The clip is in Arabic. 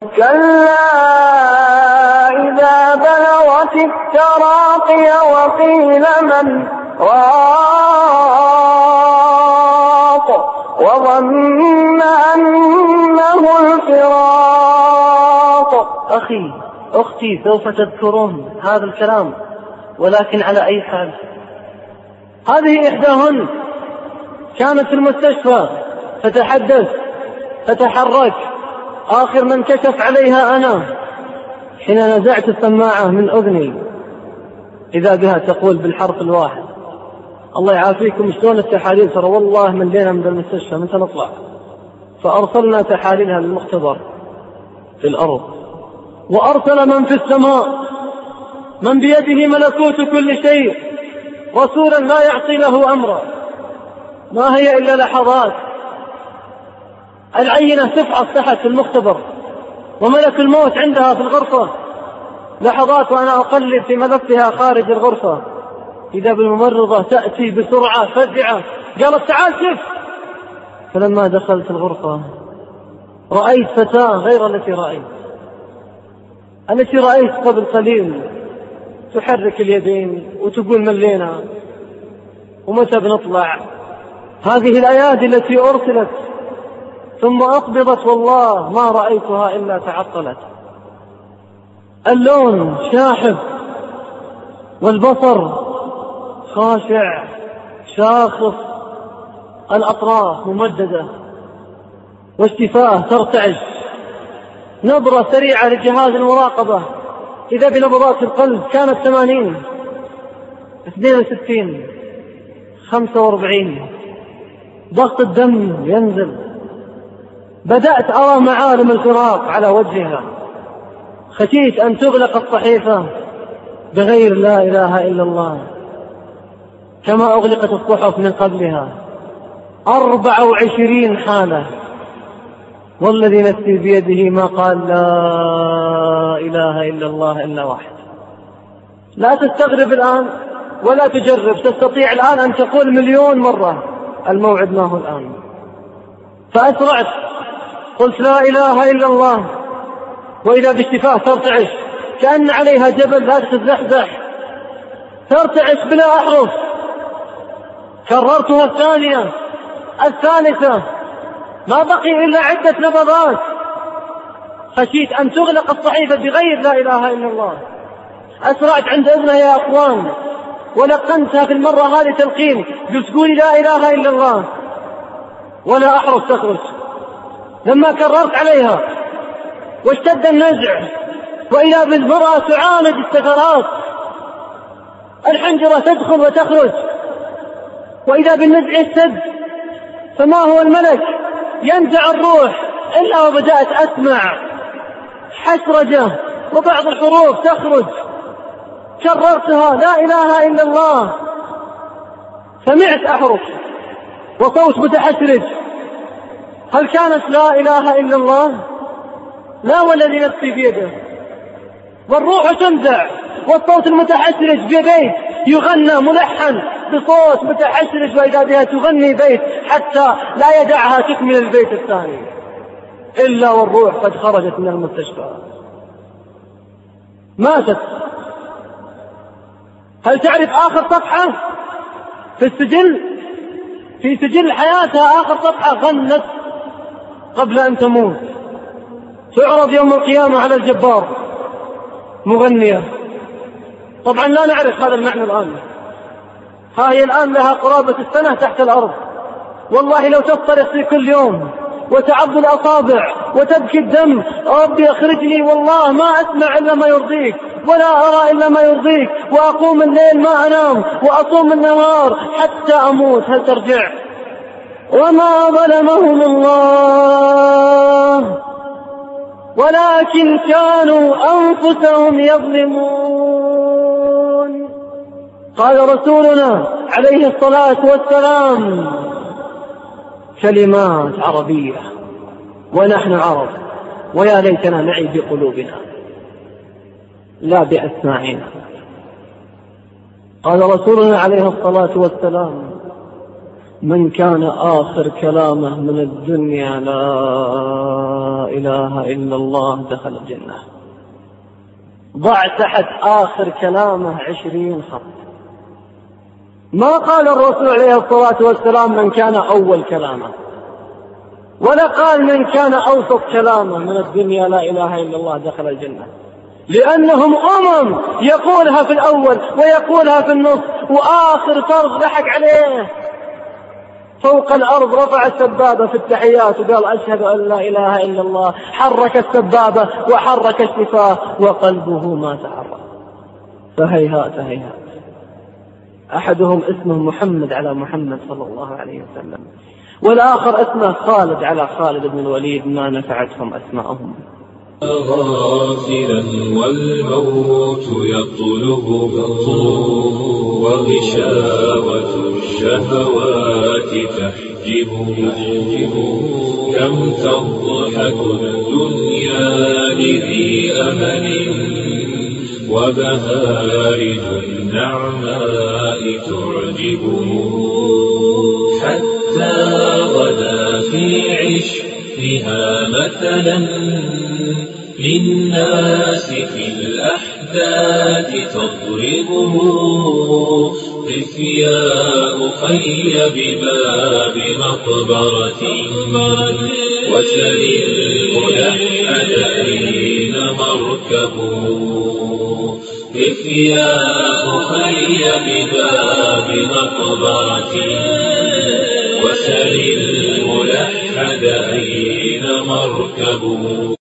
كلا إذا بلغت التراقي وقيل من راق وظن أنه الفراق أخي أختي سوف تذكرون هذا الكلام ولكن على أي حال؟ هذه إحداهن كانت في المستشفى تتحدث تتحرك آخر من كشف عليها أنا. حين نزعت السماعة من أذني. إذا بها تقول بالحرف الواحد. الله يعافيكم. شلون التحاليل ترى؟ والله من لينا من المستشفى متى نطلع فأرسلنا تحاليلها للمختبر. في الأرض. وأرسل من في السماء. من بيده ملكوت كل شيء. رسولا لا يعصي له أمرا. ما هي إلا لحظات. العينة تفحص تحت في المختبر وملك الموت عندها في الغرفة. لحظات وأنا أقلب في ملفها خارج الغرفة. إذا بالممرضة تأتي بسرعة فزعة. قالت تعال شف فلما دخلت الغرفة رأيت فتاة غير التي رأيت. التي رأيت قبل قليل تحرك اليدين وتقول ملينا ومتى بنطلع؟ هذه الأيادي التي أرسلت ثم أقبضت والله ما رأيتها إلا تعطلت. اللون شاحب والبصر خاشع شاخص الأطراف ممددة والشفاه ترتعش. نظرة سريعة لجهاز المراقبة. إذا بنبضات القلب كانت ثمانين اثنين وستين خمسة وأربعين. ضغط الدم ينزل. بدأت أرى معالم الفراق على وجهها. خشيت أن تغلق الصحيفة بغير لا إله إلا الله. كما أغلقت الصحف من قبلها. أربع وعشرين حالة. والذي نفسي بيده ما قال لا إله إلا الله إلا واحد. لا تستغرب الآن ولا تجرب. تستطيع الآن أن تقول مليون مرة. الموعد ما هو الآن. فأسرعت قلت لا إله إلا الله. وإذا بالشفاه ترتعش. كأن عليها جبل لا تتزحزح. ترتعش بلا أحرف. كررتها الثانية. الثالثة. ما بقي إلا عدة نبضات. خشيت أن تغلق الصحيفة بغير لا إله إلا الله. أسرعت عند ابنها يا أخوان. ولقنتها في المرة هذه تلقين. قلت لا إله إلا الله. ولا أحرف تخرج. لما كررت عليها واشتد النزع وإذا بالمرأة تعالج السكرات الحنجرة تدخل وتخرج وإذا بالنزع يشتد فما هو الملك؟ ينزع الروح. إلا وبدأت أسمع حشرجة وبعض الحروف تخرج. كررتها لا إله إلا الله. سمعت أحرف وصوت متحسرج هل كانت لا إله إلا الله؟ لا والذي نفسي بيده. والروح تنزع والصوت المتحسرج ببيت يغنى ملحن بصوت متحسرج وإذا بها تغني بيت حتى لا يدعها تكمل البيت الثاني. إلا والروح قد خرجت من المستشفى. ماتت. هل تعرف آخر صفحة؟ في السجل؟ في سجل حياتها آخر صفحة غنت قبل أن تموت. تعرض يوم القيامة على الجبار. مغنية. طبعا لا نعرف هذا المعنى الآن. ها هي الآن لها قرابة السنة تحت الأرض. والله لو تصطرخ في كل يوم وتعض الأصابع وتبكي الدم ربي أخرجني والله ما أسمع إلا ما يرضيك ولا أرى إلا ما يرضيك وأقوم الليل ما أنام وأصوم النهار حتى أموت. هل ترجع؟ وما ظلمهم الله. ولكن كانوا أنفسهم يظلمون. قال رسولنا عليه الصلاة والسلام كلمات عربية ونحن عرب ويا ليتنا نعي بقلوبنا لا بأسماعنا. قال رسولنا عليه الصلاة والسلام من كان آخر كلامه من الدنيا لا إله إلا الله دخل الجنة. ضع تحت آخر كلامه عشرين خط. ما قال الرسول عليه الصلاة والسلام من كان أول كلامه. ولا قال من كان أوسط كلامه من الدنيا لا إله إلا الله دخل الجنة. لأنهم أمم يقولها في الأول ويقولها في النص وآخر فرض ضحك عليه. فوق الأرض رفع السبابة في التحيات وقال أشهد أن لا إله إلا الله. حرك السبابة وحرك الشفاة وقلبه ما تحرك فهيهات هيهات أحدهم اسمه محمد على محمد صلى الله عليه وسلم. والآخر اسمه خالد على خالد بن الوليد ما نفعتهم أسماءهم غافلا والموت يطلبه وغشاوة الشهوات تحجبه كم تضحك الدنيا لذي أمل وبهارج النعماء تعجبه حتى غدا في عشقها مثلا للناس في الأحداث تضربه قف يا أخي بباب مقبرة وسل الملحد أين مركبه قف يا أخي بباب مقبرة وسل الملحد أين مركبه